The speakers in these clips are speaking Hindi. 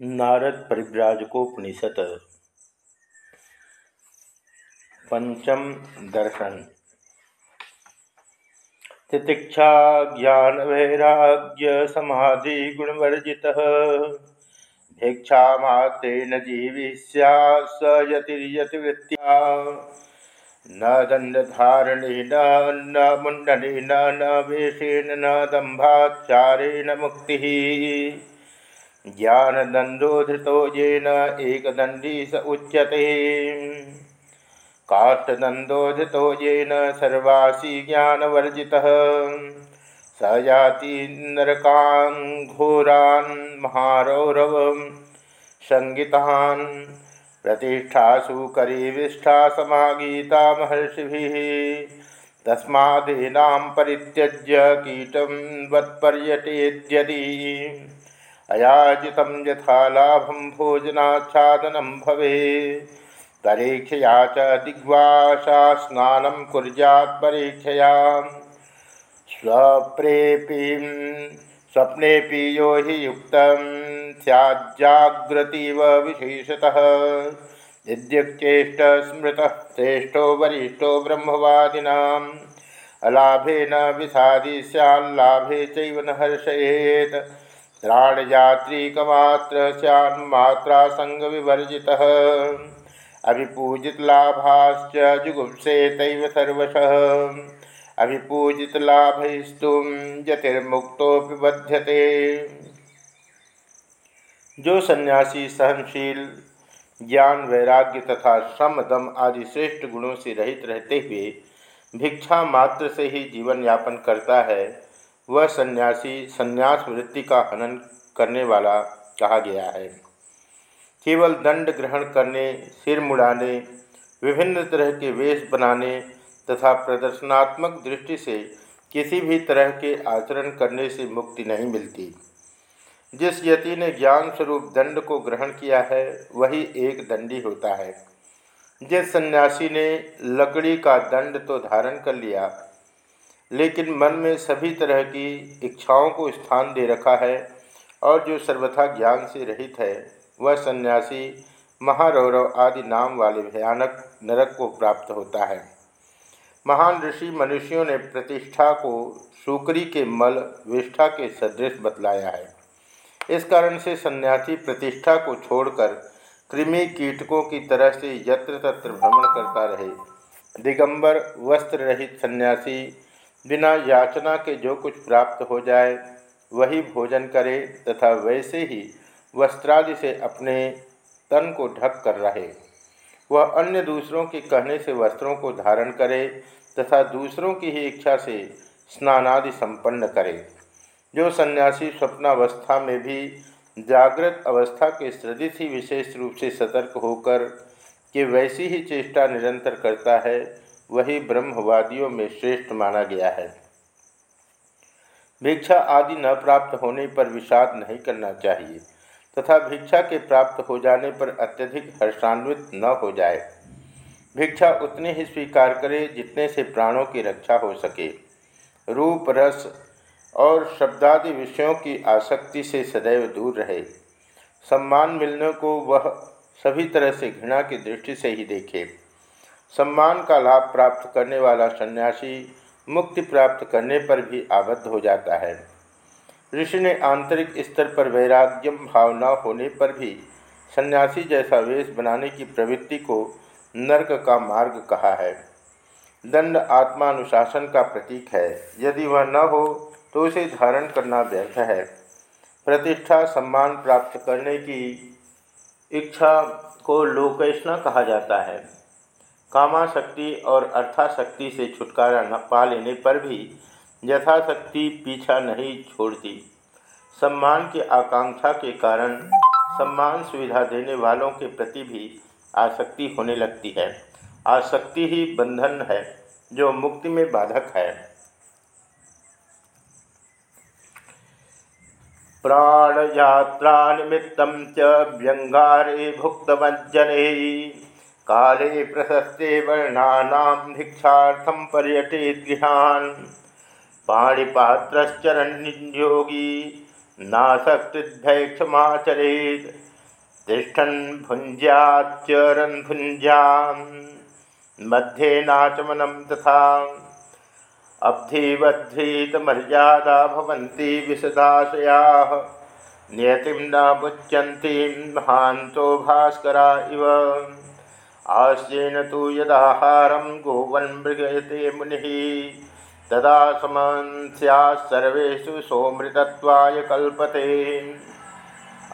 नारद परिव्राजकोपनिषद पंचम दर्शन। तितिक्षा ज्ञान वैराग्य समाधि गुणवर्जि भिक्षा मात्रेण जीवी स न दंडधारणेन न मुंडनेन न वेशेन न दंभाचारेण मुक्ति। ज्ञानदंडोधृतो येन एकदंडी स उच्यते। काष्ठदंडोधृतो येन सर्वासी ज्ञानवर्जितः। स याति नरकान् महारौरवं संगितान् प्रतिष्ठासु करीविष्ठा समागीता महर्षिभिः। तस्मादीनां परित्यज्य कीटं वत्पर्यटेद्यदि। अयाजित यथा लाभम भोजनाच्छादनम भवे परीक्षया च दिग्वासा स्नान कुर्यात् परीक्षया स्वप्रेपी स्वप्ने यो हि युक्त सैजाग्रतीव विशेषतः। यद्यचेष्ट स्मृत, श्रेष्ठो वरिष्ठो ब्रह्मवादिनाम्। अलाभे न विषादी सैल्लाभे चैव न त्राणयात्रिकमात्र सन्मात्रा संग विवर्जि अभिपूजित लाभाश्च जुगुप्से तैव सर्वश। अभिपूजित लाभस्तुम जतिर्मुक्तो बध्यते। जो सन्यासी, सहनशील, ज्ञान, वैराग्य तथा श्रम दम आदि श्रेष्ठ गुणों से रहित रहते हुए भिक्षा मात्र से ही जीवन यापन करता है वह सन्यासी, संन्यास वृत्ति का हनन करने वाला कहा गया है। केवल दंड ग्रहण करने, सिर मुड़ाने, विभिन्न तरह के वेश बनाने तथा प्रदर्शनात्मक दृष्टि से किसी भी तरह के आचरण करने से मुक्ति नहीं मिलती। जिस यति ने ज्ञान स्वरूप दंड को ग्रहण किया है, वही एक दंडी होता है। जिस सन्यासी ने लकड़ी का दंड तो धारण कर लिया लेकिन मन में सभी तरह की इच्छाओं को स्थान दे रखा है और जो सर्वथा ज्ञान से रहित है, वह सन्यासी, महारौरव आदि नाम वाले भयानक नरक को प्राप्त होता है। महान ऋषि मनुष्यों ने प्रतिष्ठा को शुक्री के मल, विष्ठा के सदृश बतलाया है। इस कारण से सन्यासी प्रतिष्ठा को छोड़कर कृमि कीटकों की तरह से यत्र तत्र भ्रमण करता रहे। दिगंबर, वस्त्र रहित सन्यासी बिना याचना के जो कुछ प्राप्त हो जाए, वही भोजन करे तथा वैसे ही वस्त्रादि से अपने तन को ढक कर रहे। वह अन्य दूसरों के कहने से वस्त्रों को धारण करे तथा दूसरों की ही इच्छा से स्नानादि संपन्न करे। जो सन्यासी स्वप्नावस्था में भी जागृत अवस्था के सदृश ही विशेष रूप से सतर्क होकर कि वैसी ही चेष्टा निरंतर करता है वही ब्रह्मवादियों में श्रेष्ठ माना गया है। भिक्षा आदि न प्राप्त होने पर विषाद नहीं करना चाहिए तथा भिक्षा के प्राप्त हो जाने पर अत्यधिक हर्षान्वित न हो जाए। भिक्षा उतने ही स्वीकार करे जितने से प्राणों की रक्षा हो सके। रूप, रस और शब्दादि विषयों की आसक्ति से सदैव दूर रहे। सम्मान मिलने को वह सभी तरह से घृणा की दृष्टि से ही देखे। सम्मान का लाभ प्राप्त करने वाला सन्यासी मुक्ति प्राप्त करने पर भी आबद्ध हो जाता है। ऋषि ने आंतरिक स्तर पर वैराग्यम भाव न होने पर भी सन्यासी जैसा वेश बनाने की प्रवृत्ति को नर्क का मार्ग कहा है। दंड आत्मानुशासन का प्रतीक है। यदि वह न हो तो उसे धारण करना व्यर्थ है। प्रतिष्ठा सम्मान प्राप्त करने की इच्छा को लोकेशना कहा जाता है। कामाशक्ति और अर्थाशक्ति से छुटकारा न पा लेने पर भी यथाशक्ति पीछा नहीं छोड़ती। सम्मान की आकांक्षा के कारण सम्मान सुविधा देने वालों के प्रति भी आसक्ति होने लगती है। आसक्ति ही बंधन है, जो मुक्ति में बाधक है। प्राण यात्रा निमित्त व्यंगारे भुक्तमज्जने काले प्रशस्ते वर्णा भिक्षार्थम पर्यटे गृहान। पाणिपात्रश्चरण योगी नासक्तिभय क्षमाचरेत तिष्ठन् भुञ्ज्याच्चरन् भुञ्जां मध्ये नाचमनं तथा। अब्धिवध्रीतमर्यादा भवन्ति विशदाशयाः नियतिं न मुच्यन्ति महान्तो भास्करा इव। आस्येन तो यदाहारं गोवन् मृगयते मुनिः। तदा समन् स्यात् सर्वेषु कल्पते।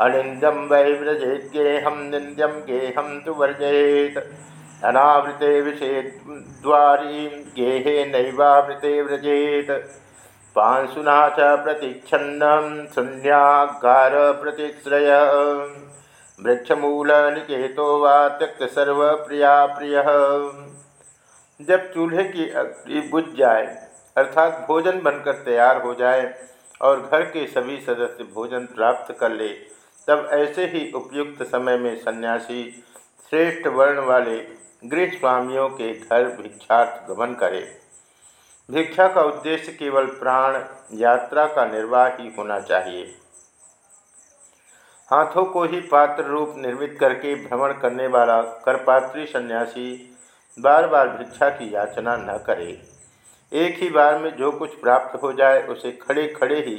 अनिंदम वै व्रजेत गेहम निंद्यम गेहम तो वर्जयेत। अनावृते विषेद्वारी गेहे नैवावृते व्रजेत। पांशुना च प्रतिच्छन्न, शून्यागार प्रतिश्रय। वृक्षमूल निकेतो वा त्यक्त सर्वप्रिया प्रिय जब चूल्हे की अग्नि बुझ जाए, अर्थात भोजन बनकर तैयार हो जाए और घर के सभी सदस्य भोजन प्राप्त कर ले, तब ऐसे ही उपयुक्त समय में सन्यासी, श्रेष्ठ वर्ण वाले गृह स्वामियों के घर भिक्षार्थ गमन करे। भिक्षा का उद्देश्य केवल प्राण यात्रा का निर्वाह ही होना चाहिए। हाथों को ही पात्र रूप निर्मित करके भ्रमण करने वाला करपात्री सन्यासी बार बार भिक्षा की याचना न करे। एक ही बार में जो कुछ प्राप्त हो जाए, उसे खड़े खड़े ही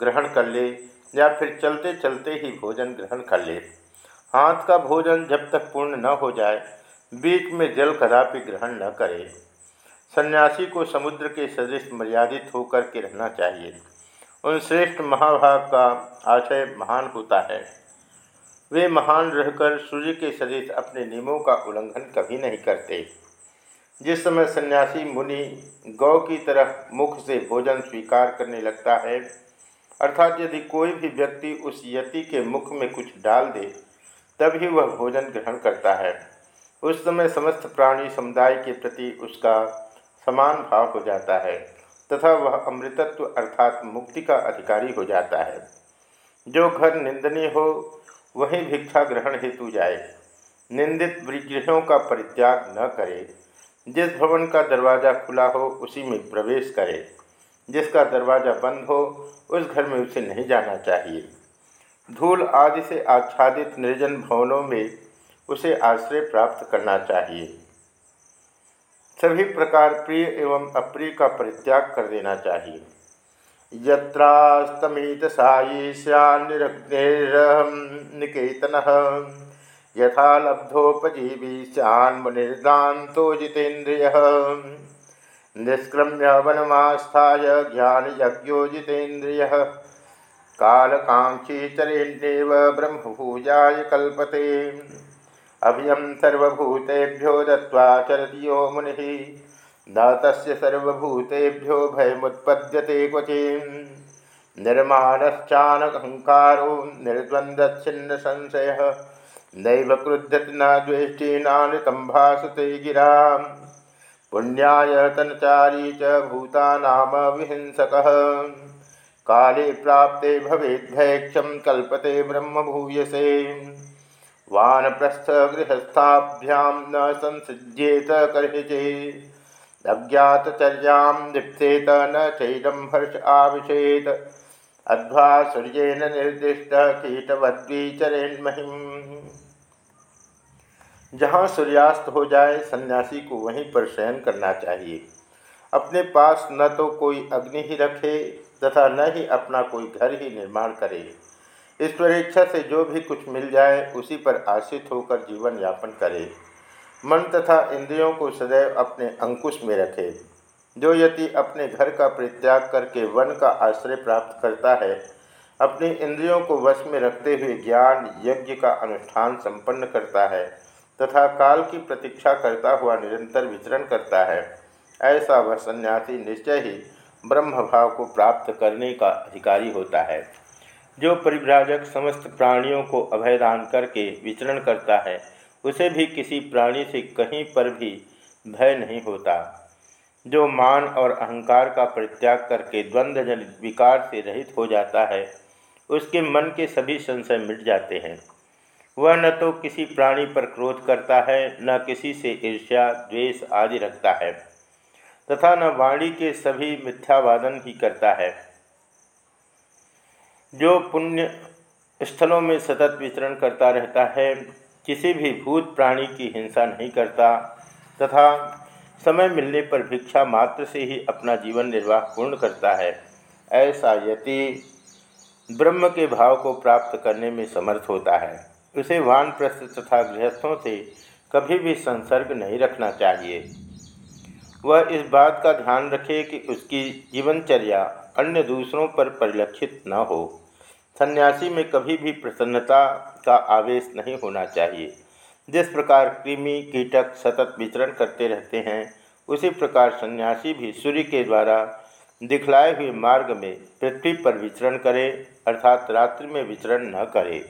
ग्रहण कर ले या फिर चलते चलते ही भोजन ग्रहण कर ले। हाथ का भोजन जब तक पूर्ण न हो जाए, बीच में जल कदापि ग्रहण न करे। सन्यासी को समुद्र के सदृश मर्यादित होकर के रहना चाहिए। उन श्रेष्ठ महाभाग का आशय महान होता है। वे महान रहकर सूर्य के सदृश अपने नियमों का उल्लंघन कभी नहीं करते। जिस समय सन्यासी मुनि गौ की तरह मुख से भोजन स्वीकार करने लगता है, अर्थात यदि कोई भी व्यक्ति उस यति के मुख में कुछ डाल दे, तभी वह भोजन ग्रहण करता है। उस समय समस्त प्राणी समुदाय के प्रति उसका समान भाव हो जाता है। तथा वह अमृतत्व अर्थात मुक्ति का अधिकारी हो जाता है। जो घर निंदनीय हो, वही भिक्षा ग्रहण हेतु जाए। निंदित विग्रहों का परित्याग न करे। जिस भवन का दरवाज़ा खुला हो, उसी में प्रवेश करे। जिसका दरवाज़ा बंद हो, उस घर में उसे नहीं जाना चाहिए। धूल आदि से आच्छादित निर्जन भवनों में उसे आश्रय प्राप्त करना चाहिए। सभी प्रकार प्रिय एवं अप्रिय का परित्याग कर देना चाहिए। यत्रास्तमित सायी निकेतन यथा लब्धोपजीवी सैन जितेन्द्रिय निष्क्रम्य ज्ञान यज्ञोजितेन्द्रिय कालकांक्षी चरेण्येव ब्रह्मभूजाय कल्पते। अभियम सर्वभूतेभ्यो दत्वा चरतियो मुनि। न तस्य सर्वभूतेभ्यो भयमुत्पद्यते क्वचि निर्माणश्चानहंकारो निर्द्वन्द्वच्छिन्न संशय नैव क्रुध्यति न द्वेष्टि नानृतं भासते गिरा। पुण्याय तनचारी च भूतानाम विहिंसक काले प्राप्ते भवेद्भैक्षम कल्पते ब्रह्म भूयसे वानप्रस्थ गृहस्थाभ्याम न संसज्येत कर्चे अज्ञातचर्यां लिप्सेत न चैलम हर्ष आविशेत अध्वा सूर्येन निर्दिष्ट कीटवद्वीचरेन्महिम् जहाँ सूर्यास्त हो जाए, सन्यासी को वहीं पर शयन करना चाहिए। अपने पास न तो कोई अग्नि ही रखे, तथा न ही अपना कोई घर ही निर्माण करे। ईश्वर इच्छा से जो भी कुछ मिल जाए, उसी पर आश्रित होकर जीवन यापन करे। मन तथा इंद्रियों को सदैव अपने अंकुश में रखे। जो यदि अपने घर का परित्याग करके वन का आश्रय प्राप्त करता है, अपनी इंद्रियों को वश में रखते हुए ज्ञान, यज्ञ का अनुष्ठान संपन्न करता है, तथा काल की प्रतीक्षा करता हुआ निरंतर विचरण करता है, ऐसा वह सन्यासी निश्चय ही ब्रह्म भाव को प्राप्त करने का अधिकारी होता है। जो परिभ्राजक समस्त प्राणियों को अभयदान करके विचरण करता है, उसे भी किसी प्राणी से कहीं पर भी भय नहीं होता। जो मान और अहंकार का परित्याग करके द्वंद्वजनित विकार से रहित हो जाता है, उसके मन के सभी संशय मिट जाते हैं। वह न तो किसी प्राणी पर क्रोध करता है, न किसी से ईर्ष्या, द्वेष आदि रखता है, तथा न वाणी के सभी मिथ्यावादन ही करता है। जो पुण्य स्थलों में सतत विचरण करता रहता है, किसी भी भूत प्राणी की हिंसा नहीं करता, तथा समय मिलने पर भिक्षा मात्र से ही अपना जीवन निर्वाह पूर्ण करता है। ऐसा यति ब्रह्म के भाव को प्राप्त करने में समर्थ होता है। उसे वानप्रस्थ तथा गृहस्थों से कभी भी संसर्ग नहीं रखना चाहिए। वह इस बात का ध्यान रखे कि उसकी जीवनचर्या अन्य दूसरों पर परिलक्षित न हो। सन्यासी में कभी भी प्रसन्नता का आवेश नहीं होना चाहिए। जिस प्रकार कृमि, कीटक सतत विचरण करते रहते हैं, उसी प्रकार सन्यासी भी सूर्य के द्वारा दिखलाए हुए मार्ग में पृथ्वी पर विचरण करे, अर्थात रात्रि में विचरण न करे।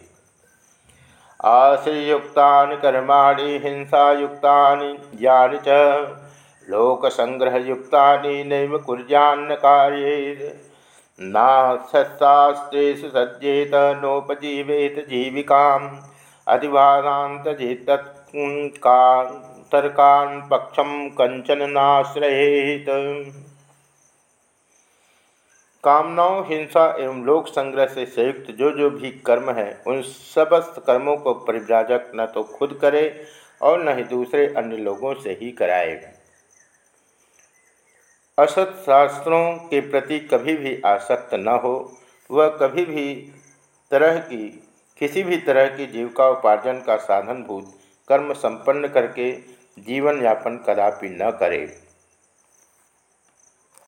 आश्रयुक्ता कर्माणि हिंसायुक्ता ज्ञान च लोकसंग्रहयुक्ता नैव कुर्यान्न कार्य नास्त्रेषु सज्जेत नोपजीवेत जीविका अधिवादांत का तर्कान पक्षम कंचन नाश्रयेत। कामनाओं, हिंसा एवं लोक संग्रह से संयुक्त जो जो भी कर्म है, उन समस्त कर्मों को परिव्राजक न तो खुद करे और न ही दूसरे अन्य लोगों से ही कराए। असत शास्त्रों के प्रति कभी भी आसक्त न हो, वह कभी भी तरह की, किसी भी तरह की जीविका उपार्जन का साधनभूत कर्म संपन्न करके जीवन यापन कदापि न करे।